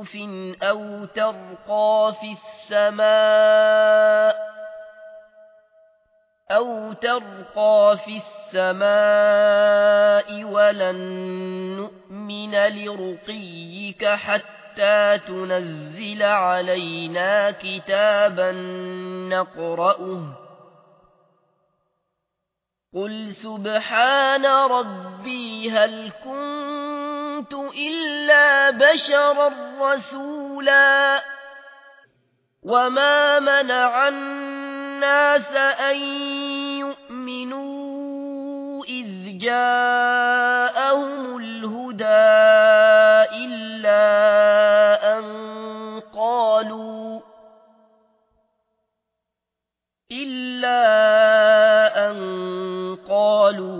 زخرف أو ترقى في السماء أو ترقى في السماء ولن نؤمن لرقيك حتى تنزل علينا كتابا نقرأه قل سبحان ربي هل كنت إلا بشرا رسولا وما منع الناس أن يؤمنوا إذ جاءهم الهدى إلا أن قالوا إلا أن قالوا